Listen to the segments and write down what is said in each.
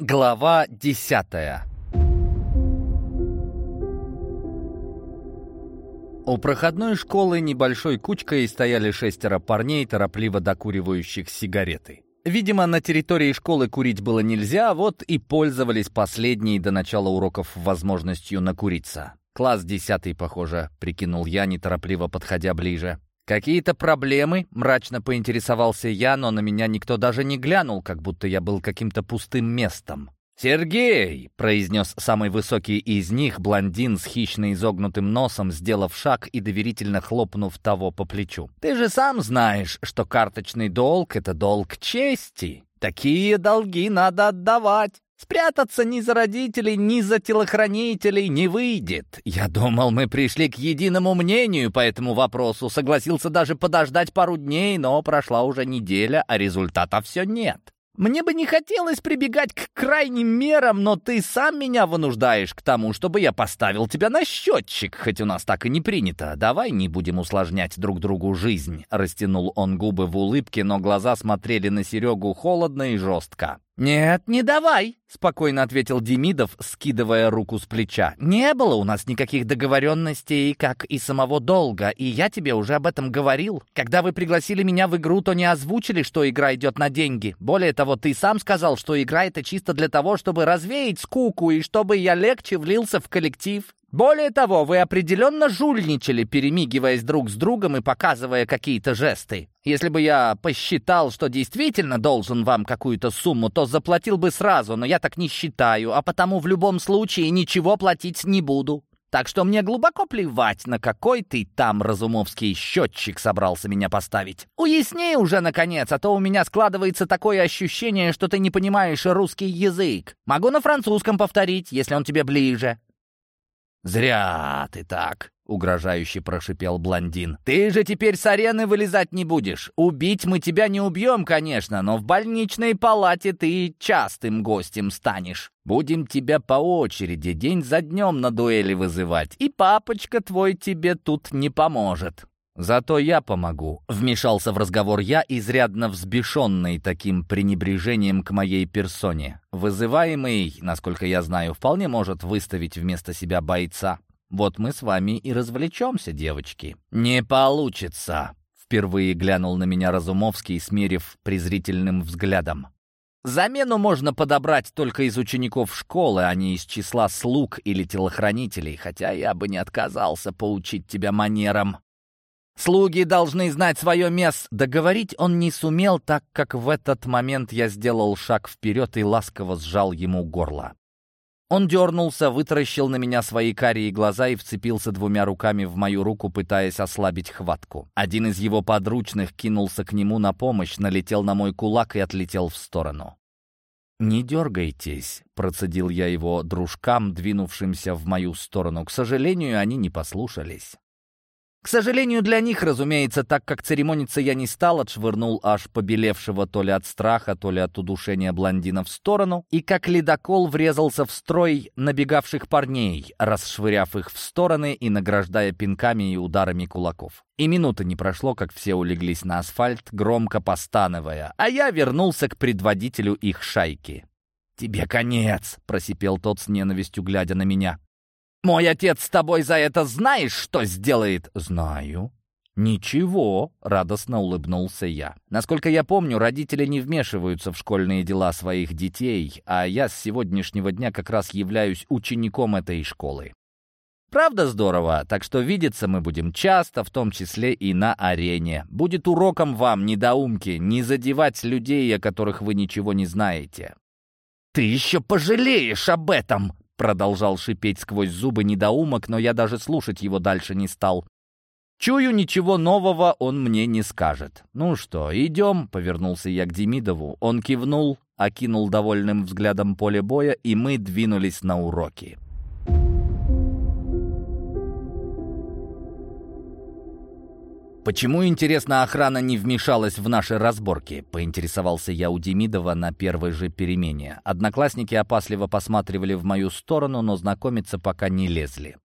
Глава десятая У проходной школы небольшой кучкой стояли шестеро парней, торопливо докуривающих сигареты. Видимо, на территории школы курить было нельзя, вот и пользовались последние до начала уроков возможностью накуриться. «Класс десятый, похоже», — прикинул я, неторопливо подходя ближе. «Какие-то проблемы?» — мрачно поинтересовался я, но на меня никто даже не глянул, как будто я был каким-то пустым местом. «Сергей!» — произнес самый высокий из них, блондин с хищно изогнутым носом, сделав шаг и доверительно хлопнув того по плечу. «Ты же сам знаешь, что карточный долг — это долг чести. Такие долги надо отдавать. Спрятаться ни за родителей, ни за телохранителей не выйдет. Я думал, мы пришли к единому мнению по этому вопросу. Согласился даже подождать пару дней, но прошла уже неделя, а результата все нет. Мне бы не хотелось прибегать к крайним мерам, но ты сам меня вынуждаешь к тому, чтобы я поставил тебя на счетчик, хоть у нас так и не принято. Давай не будем усложнять друг другу жизнь. Растянул он губы в улыбке, но глаза смотрели на Серегу холодно и жестко. «Нет, не давай», — спокойно ответил Демидов, скидывая руку с плеча. «Не было у нас никаких договоренностей, как и самого долга, и я тебе уже об этом говорил. Когда вы пригласили меня в игру, то не озвучили, что игра идет на деньги. Более того, ты сам сказал, что игра это чисто для того, чтобы развеять скуку и чтобы я легче влился в коллектив. Более того, вы определенно жульничали, перемигиваясь друг с другом и показывая какие-то жесты. Если бы я посчитал, что действительно должен вам какую-то сумму, то заплатил бы сразу, но я так не считаю, а потому в любом случае ничего платить не буду. Так что мне глубоко плевать, на какой ты там разумовский счетчик собрался меня поставить. Уясни уже, наконец, а то у меня складывается такое ощущение, что ты не понимаешь русский язык. Могу на французском повторить, если он тебе ближе. «Зря ты так», — угрожающе прошипел блондин. «Ты же теперь с арены вылезать не будешь. Убить мы тебя не убьем, конечно, но в больничной палате ты частым гостем станешь. Будем тебя по очереди день за днем на дуэли вызывать, и папочка твой тебе тут не поможет». «Зато я помогу», — вмешался в разговор я, изрядно взбешенный таким пренебрежением к моей персоне. Вызываемый, насколько я знаю, вполне может выставить вместо себя бойца. Вот мы с вами и развлечемся, девочки. «Не получится», — впервые глянул на меня Разумовский, смерив презрительным взглядом. «Замену можно подобрать только из учеников школы, а не из числа слуг или телохранителей, хотя я бы не отказался поучить тебя манерам». Слуги должны знать свое место. Договорить он не сумел, так как в этот момент я сделал шаг вперед и ласково сжал ему горло. Он дернулся, вытаращил на меня свои карие глаза и вцепился двумя руками в мою руку, пытаясь ослабить хватку. Один из его подручных кинулся к нему на помощь, налетел на мой кулак и отлетел в сторону. «Не дергайтесь», — процедил я его дружкам, двинувшимся в мою сторону. К сожалению, они не послушались. К сожалению для них, разумеется, так как церемониться я не стал, отшвырнул аж побелевшего то ли от страха, то ли от удушения блондина в сторону, и как ледокол врезался в строй набегавших парней, расшвыряв их в стороны и награждая пинками и ударами кулаков. И минуты не прошло, как все улеглись на асфальт, громко постановая, а я вернулся к предводителю их шайки. «Тебе конец!» — просипел тот с ненавистью, глядя на меня. «Мой отец с тобой за это знаешь, что сделает?» «Знаю». «Ничего», — радостно улыбнулся я. «Насколько я помню, родители не вмешиваются в школьные дела своих детей, а я с сегодняшнего дня как раз являюсь учеником этой школы. Правда здорово, так что видеться мы будем часто, в том числе и на арене. Будет уроком вам, недоумки, не задевать людей, о которых вы ничего не знаете». «Ты еще пожалеешь об этом!» Продолжал шипеть сквозь зубы недоумок, но я даже слушать его дальше не стал. Чую, ничего нового он мне не скажет. «Ну что, идем?» — повернулся я к Демидову. Он кивнул, окинул довольным взглядом поле боя, и мы двинулись на уроки. «Почему, интересно, охрана не вмешалась в наши разборки?» — поинтересовался я у Демидова на первой же перемене. Одноклассники опасливо посматривали в мою сторону, но знакомиться пока не лезли.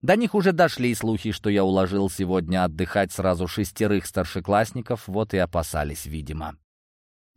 До них уже дошли слухи, что я уложил сегодня отдыхать сразу шестерых старшеклассников, вот и опасались, видимо.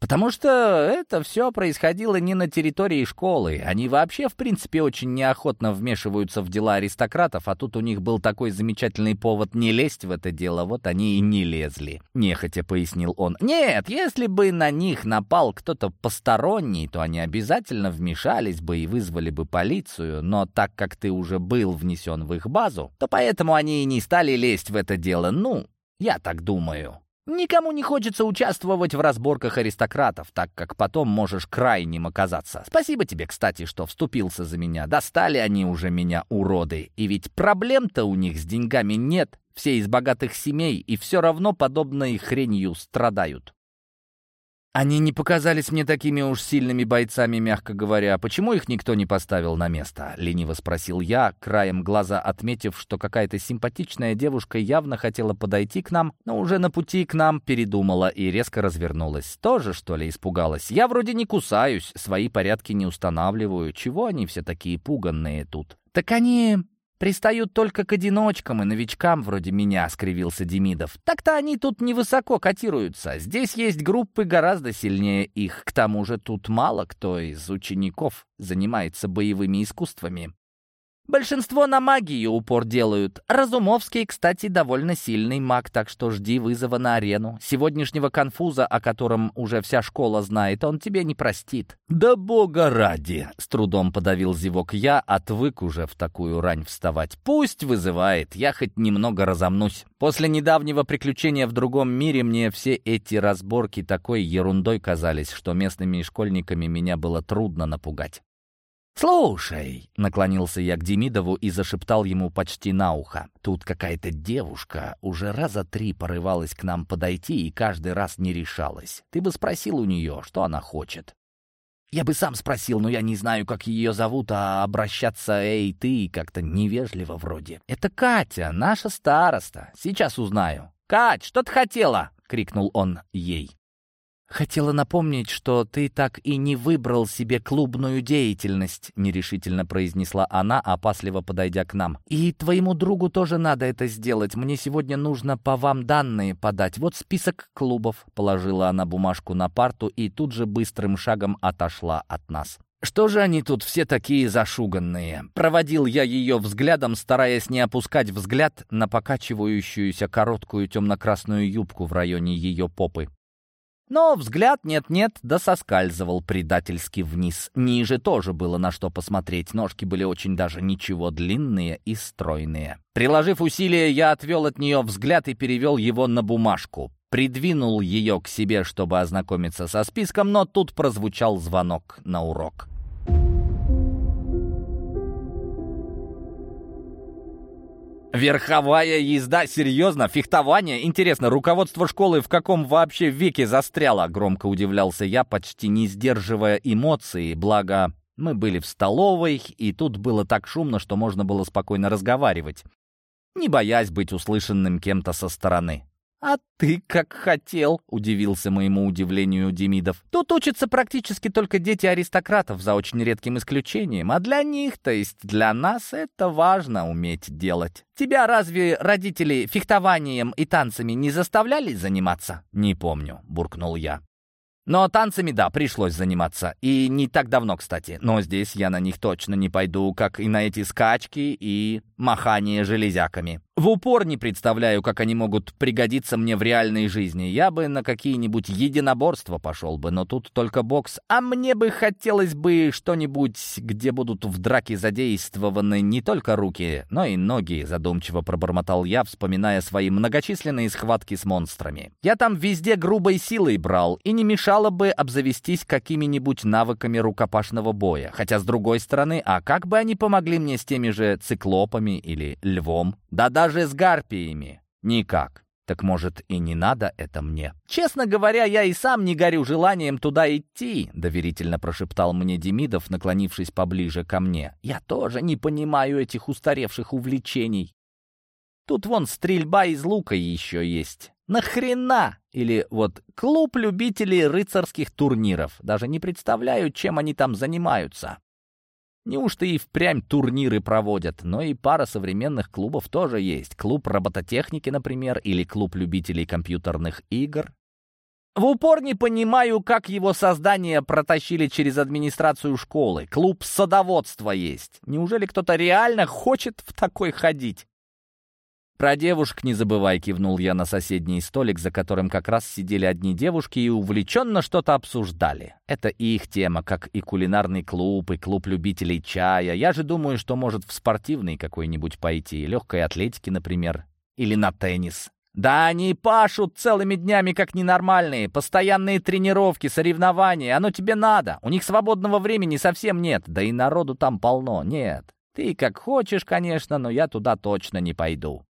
Потому что это все происходило не на территории школы. Они вообще, в принципе, очень неохотно вмешиваются в дела аристократов, а тут у них был такой замечательный повод не лезть в это дело, вот они и не лезли. Нехотя пояснил он. Нет, если бы на них напал кто-то посторонний, то они обязательно вмешались бы и вызвали бы полицию, но так как ты уже был внесен в их базу, то поэтому они и не стали лезть в это дело. Ну, я так думаю. Никому не хочется участвовать в разборках аристократов, так как потом можешь крайним оказаться. Спасибо тебе, кстати, что вступился за меня. Достали они уже меня, уроды. И ведь проблем-то у них с деньгами нет. Все из богатых семей и все равно подобной хренью страдают. Они не показались мне такими уж сильными бойцами, мягко говоря. Почему их никто не поставил на место? Лениво спросил я, краем глаза отметив, что какая-то симпатичная девушка явно хотела подойти к нам, но уже на пути к нам передумала и резко развернулась. Тоже, что ли, испугалась? Я вроде не кусаюсь, свои порядки не устанавливаю. Чего они все такие пуганные тут? Так они «Пристают только к одиночкам и новичкам вроде меня», — скривился Демидов. «Так-то они тут невысоко котируются. Здесь есть группы гораздо сильнее их. К тому же тут мало кто из учеников занимается боевыми искусствами. Большинство на магию упор делают. Разумовский, кстати, довольно сильный маг, так что жди вызова на арену. Сегодняшнего конфуза, о котором уже вся школа знает, он тебе не простит». «Да бога ради!» — с трудом подавил зевок я, отвык уже в такую рань вставать. «Пусть вызывает, я хоть немного разомнусь. После недавнего приключения в другом мире мне все эти разборки такой ерундой казались, что местными школьниками меня было трудно напугать. «Слушай», — наклонился я к Демидову и зашептал ему почти на ухо, «тут какая-то девушка уже раза три порывалась к нам подойти и каждый раз не решалась. Ты бы спросил у нее, что она хочет». «Я бы сам спросил, но я не знаю, как ее зовут, а обращаться «эй, ты» как-то невежливо вроде. Это Катя, наша староста. Сейчас узнаю». «Кать, что ты хотела?» — крикнул он ей. «Хотела напомнить, что ты так и не выбрал себе клубную деятельность», нерешительно произнесла она, опасливо подойдя к нам. «И твоему другу тоже надо это сделать. Мне сегодня нужно по вам данные подать. Вот список клубов», положила она бумажку на парту и тут же быстрым шагом отошла от нас. «Что же они тут все такие зашуганные?» Проводил я ее взглядом, стараясь не опускать взгляд на покачивающуюся короткую темно-красную юбку в районе ее попы. Но взгляд нет-нет, да соскальзывал предательски вниз. Ниже тоже было на что посмотреть. Ножки были очень даже ничего длинные и стройные. Приложив усилия, я отвел от нее взгляд и перевел его на бумажку. Придвинул ее к себе, чтобы ознакомиться со списком, но тут прозвучал звонок на урок. Верховая езда? Серьезно? Фехтование? Интересно, руководство школы в каком вообще веке застряло? Громко удивлялся я, почти не сдерживая эмоции, благо мы были в столовой, и тут было так шумно, что можно было спокойно разговаривать, не боясь быть услышанным кем-то со стороны. «А ты как хотел», — удивился моему удивлению Демидов. «Тут учатся практически только дети аристократов, за очень редким исключением. А для них, то есть для нас, это важно уметь делать. Тебя разве родители фехтованием и танцами не заставляли заниматься?» «Не помню», — буркнул я. Но танцами, да, пришлось заниматься. И не так давно, кстати. Но здесь я на них точно не пойду, как и на эти скачки и махание железяками. В упор не представляю, как они могут пригодиться мне в реальной жизни. Я бы на какие-нибудь единоборства пошел бы, но тут только бокс. А мне бы хотелось бы что-нибудь, где будут в драке задействованы не только руки, но и ноги, задумчиво пробормотал я, вспоминая свои многочисленные схватки с монстрами. Я там везде грубой силой брал, и не мешало бы обзавестись какими-нибудь навыками рукопашного боя. Хотя, с другой стороны, а как бы они помогли мне с теми же циклопами или львом? Да-да, даже с гарпиями. Никак. Так может и не надо это мне? Честно говоря, я и сам не горю желанием туда идти, доверительно прошептал мне Демидов, наклонившись поближе ко мне. Я тоже не понимаю этих устаревших увлечений. Тут вон стрельба из лука еще есть. Нахрена? Или вот клуб любителей рыцарских турниров. Даже не представляю, чем они там занимаются. Неужто и впрямь турниры проводят, но и пара современных клубов тоже есть. Клуб робототехники, например, или клуб любителей компьютерных игр. В упор не понимаю, как его создание протащили через администрацию школы. Клуб садоводства есть. Неужели кто-то реально хочет в такой ходить? «Про девушек не забывай», — кивнул я на соседний столик, за которым как раз сидели одни девушки и увлеченно что-то обсуждали. Это их тема, как и кулинарный клуб, и клуб любителей чая. Я же думаю, что может в спортивный какой-нибудь пойти, легкой атлетики, например, или на теннис. Да они пашут целыми днями как ненормальные, постоянные тренировки, соревнования, оно тебе надо. У них свободного времени совсем нет, да и народу там полно, нет. Ты как хочешь, конечно, но я туда точно не пойду.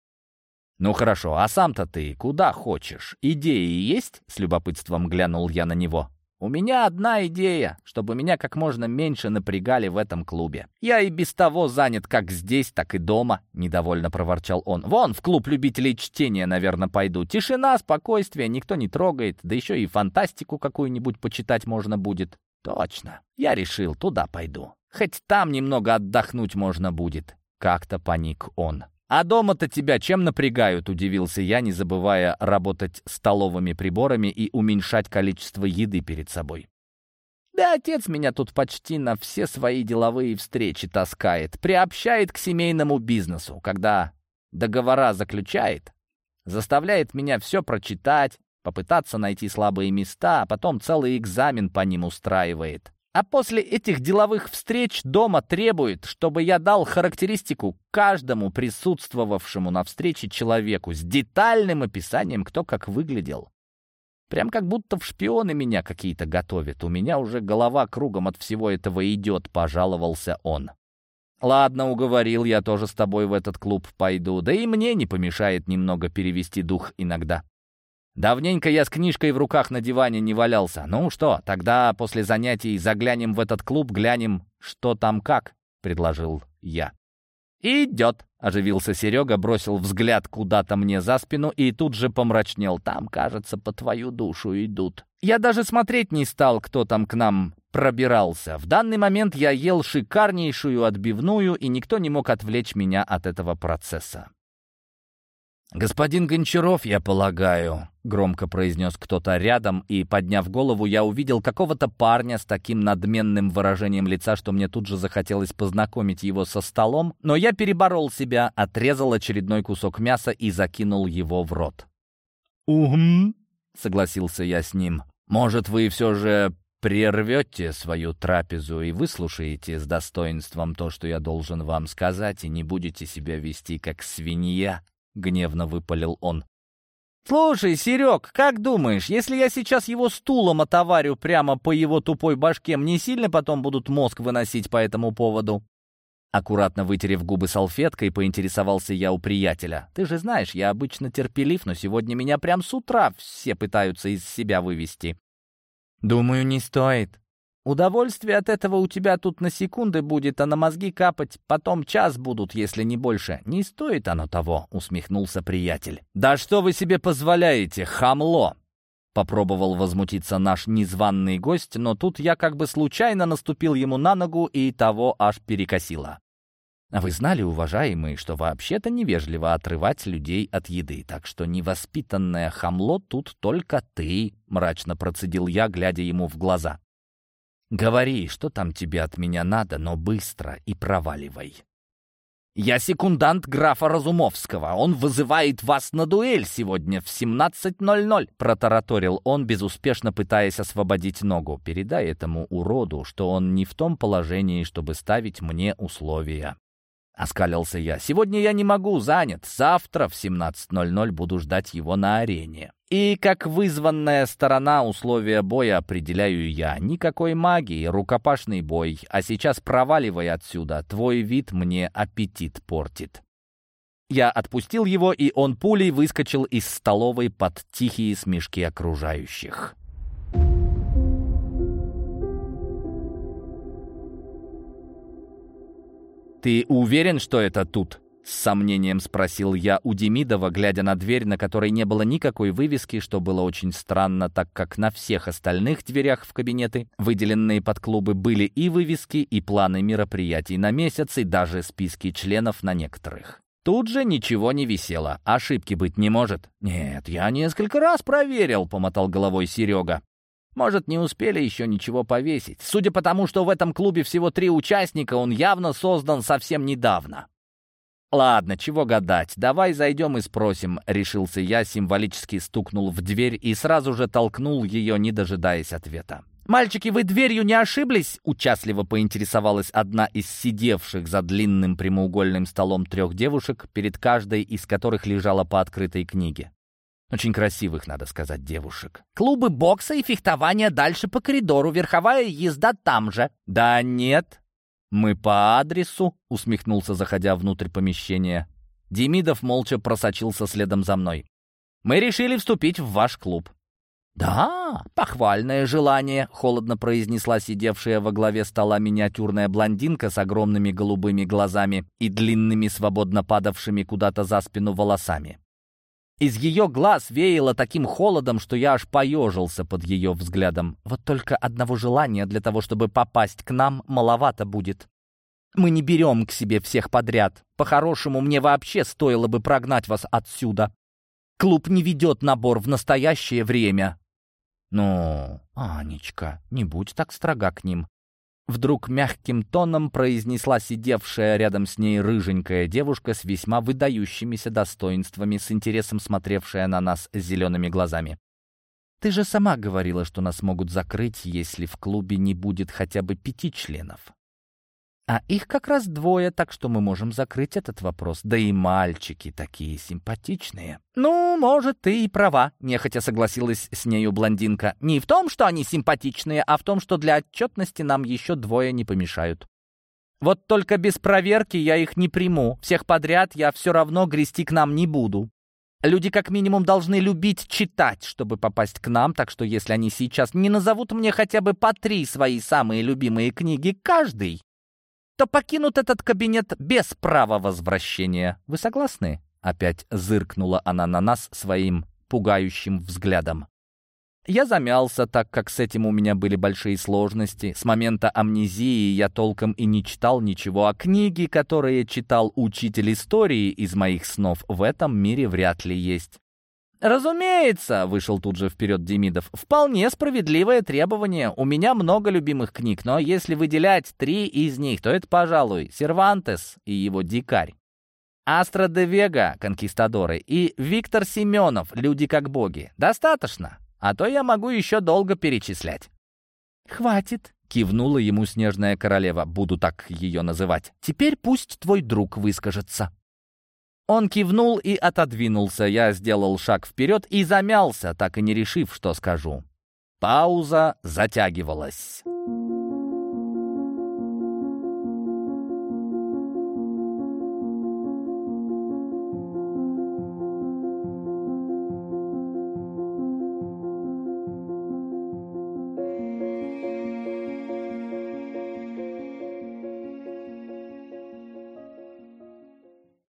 «Ну хорошо, а сам-то ты куда хочешь? Идеи есть?» — с любопытством глянул я на него. «У меня одна идея, чтобы меня как можно меньше напрягали в этом клубе. Я и без того занят как здесь, так и дома», — недовольно проворчал он. «Вон, в клуб любителей чтения, наверное, пойду. Тишина, спокойствие, никто не трогает, да еще и фантастику какую-нибудь почитать можно будет». «Точно, я решил, туда пойду. Хоть там немного отдохнуть можно будет». Как-то паник он. «А дома-то тебя чем напрягают?» — удивился я, не забывая работать столовыми приборами и уменьшать количество еды перед собой. «Да отец меня тут почти на все свои деловые встречи таскает, приобщает к семейному бизнесу, когда договора заключает, заставляет меня все прочитать, попытаться найти слабые места, а потом целый экзамен по ним устраивает. А после этих деловых встреч дома требует, чтобы я дал характеристику каждому присутствовавшему на встрече человеку с детальным описанием, кто как выглядел. Прям как будто в шпионы меня какие-то готовят. У меня уже голова кругом от всего этого идет, пожаловался он. «Ладно, уговорил, я тоже с тобой в этот клуб пойду. Да и мне не помешает немного перевести дух иногда». Давненько я с книжкой в руках на диване не валялся. Ну что, тогда после занятий заглянем в этот клуб, глянем, что там как, — предложил я. «Идет!» — оживился Серега, бросил взгляд куда-то мне за спину и тут же помрачнел. «Там, кажется, по твою душу идут». Я даже смотреть не стал, кто там к нам пробирался. В данный момент я ел шикарнейшую отбивную, и никто не мог отвлечь меня от этого процесса. «Господин Гончаров, я полагаю», — громко произнес кто-то рядом, и, подняв голову, я увидел какого-то парня с таким надменным выражением лица, что мне тут же захотелось познакомить его со столом, но я переборол себя, отрезал очередной кусок мяса и закинул его в рот. «Угм», — согласился я с ним. «Может, вы все же прервете свою трапезу и выслушаете с достоинством то, что я должен вам сказать, и не будете себя вести как свинья?» — гневно выпалил он. «Слушай, Серег, как думаешь, если я сейчас его стулом отоварю прямо по его тупой башке, мне сильно потом будут мозг выносить по этому поводу?» Аккуратно вытерев губы салфеткой, поинтересовался я у приятеля. «Ты же знаешь, я обычно терпелив, но сегодня меня прям с утра все пытаются из себя вывести». «Думаю, не стоит», Удовольствие от этого у тебя тут на секунды будет, а на мозги капать потом час будут, если не больше. Не стоит оно того», — усмехнулся приятель. «Да что вы себе позволяете, хамло!» Попробовал возмутиться наш незваный гость, но тут я как бы случайно наступил ему на ногу и того аж перекосило. А вы знали, уважаемые, что вообще-то невежливо отрывать людей от еды, так что невоспитанное хамло тут только ты, мрачно процедил я, глядя ему в глаза. Говори, что там тебе от меня надо, но быстро и проваливай. Я секундант графа Разумовского. Он вызывает вас на дуэль сегодня в 17.00, протараторил он, безуспешно пытаясь освободить ногу. Передай этому уроду, что он не в том положении, чтобы ставить мне условия. Оскалился я. «Сегодня я не могу, занят. Завтра в 17.00 буду ждать его на арене. И как вызванная сторона условия боя определяю я. Никакой магии, рукопашный бой. А сейчас проваливай отсюда. Твой вид мне аппетит портит». Я отпустил его, и он пулей выскочил из столовой под тихие смешки окружающих. «Ты уверен, что это тут?» С сомнением спросил я у Демидова, глядя на дверь, на которой не было никакой вывески, что было очень странно, так как на всех остальных дверях в кабинеты, выделенные под клубы, были и вывески, и планы мероприятий на месяц, и даже списки членов на некоторых. Тут же ничего не висело. Ошибки быть не может. «Нет, я несколько раз проверил», — помотал головой Серега. «Может, не успели еще ничего повесить. Судя по тому, что в этом клубе всего три участника, он явно создан совсем недавно». «Ладно, чего гадать, давай зайдем и спросим», — решился я, символически стукнул в дверь и сразу же толкнул ее, не дожидаясь ответа. «Мальчики, вы дверью не ошиблись?» — участливо поинтересовалась одна из сидевших за длинным прямоугольным столом трех девушек, перед каждой из которых лежала по открытой книге. Очень красивых, надо сказать, девушек. «Клубы бокса и фехтования дальше по коридору, верховая езда там же». «Да нет, мы по адресу», — усмехнулся, заходя внутрь помещения. Демидов молча просочился следом за мной. «Мы решили вступить в ваш клуб». «Да, похвальное желание», — холодно произнесла сидевшая во главе стола миниатюрная блондинка с огромными голубыми глазами и длинными свободно падавшими куда-то за спину волосами. Из ее глаз веяло таким холодом, что я аж поежился под ее взглядом. Вот только одного желания для того, чтобы попасть к нам, маловато будет. Мы не берем к себе всех подряд. По-хорошему, мне вообще стоило бы прогнать вас отсюда. Клуб не ведет набор в настоящее время. «Ну, Анечка, не будь так строга к ним». Вдруг мягким тоном произнесла сидевшая рядом с ней рыженькая девушка с весьма выдающимися достоинствами, с интересом смотревшая на нас зелеными глазами. «Ты же сама говорила, что нас могут закрыть, если в клубе не будет хотя бы пяти членов. А их как раз двое, так что мы можем закрыть этот вопрос. Да и мальчики такие симпатичные. Ну, может, ты и права, нехотя согласилась с нею блондинка. Не в том, что они симпатичные, а в том, что для отчетности нам еще двое не помешают. Вот только без проверки я их не приму. Всех подряд я все равно грести к нам не буду. Люди как минимум должны любить читать, чтобы попасть к нам, так что если они сейчас не назовут мне хотя бы по три свои самые любимые книги каждый, то покинут этот кабинет без права возвращения. Вы согласны?» Опять зыркнула она на нас своим пугающим взглядом. Я замялся, так как с этим у меня были большие сложности. С момента амнезии я толком и не читал ничего, а книги, которые читал учитель истории из моих снов, в этом мире вряд ли есть. «Разумеется», — вышел тут же вперед Демидов, — «вполне справедливое требование. У меня много любимых книг, но если выделять три из них, то это, пожалуй, Сервантес и его «Дикарь». Астра де Вега, конкистадоры, и Виктор Семенов, люди как боги. Достаточно, а то я могу еще долго перечислять. «Хватит», — кивнула ему снежная королева, буду так ее называть. «Теперь пусть твой друг выскажется». Он кивнул и отодвинулся. Я сделал шаг вперед и замялся, так и не решив, что скажу. Пауза затягивалась.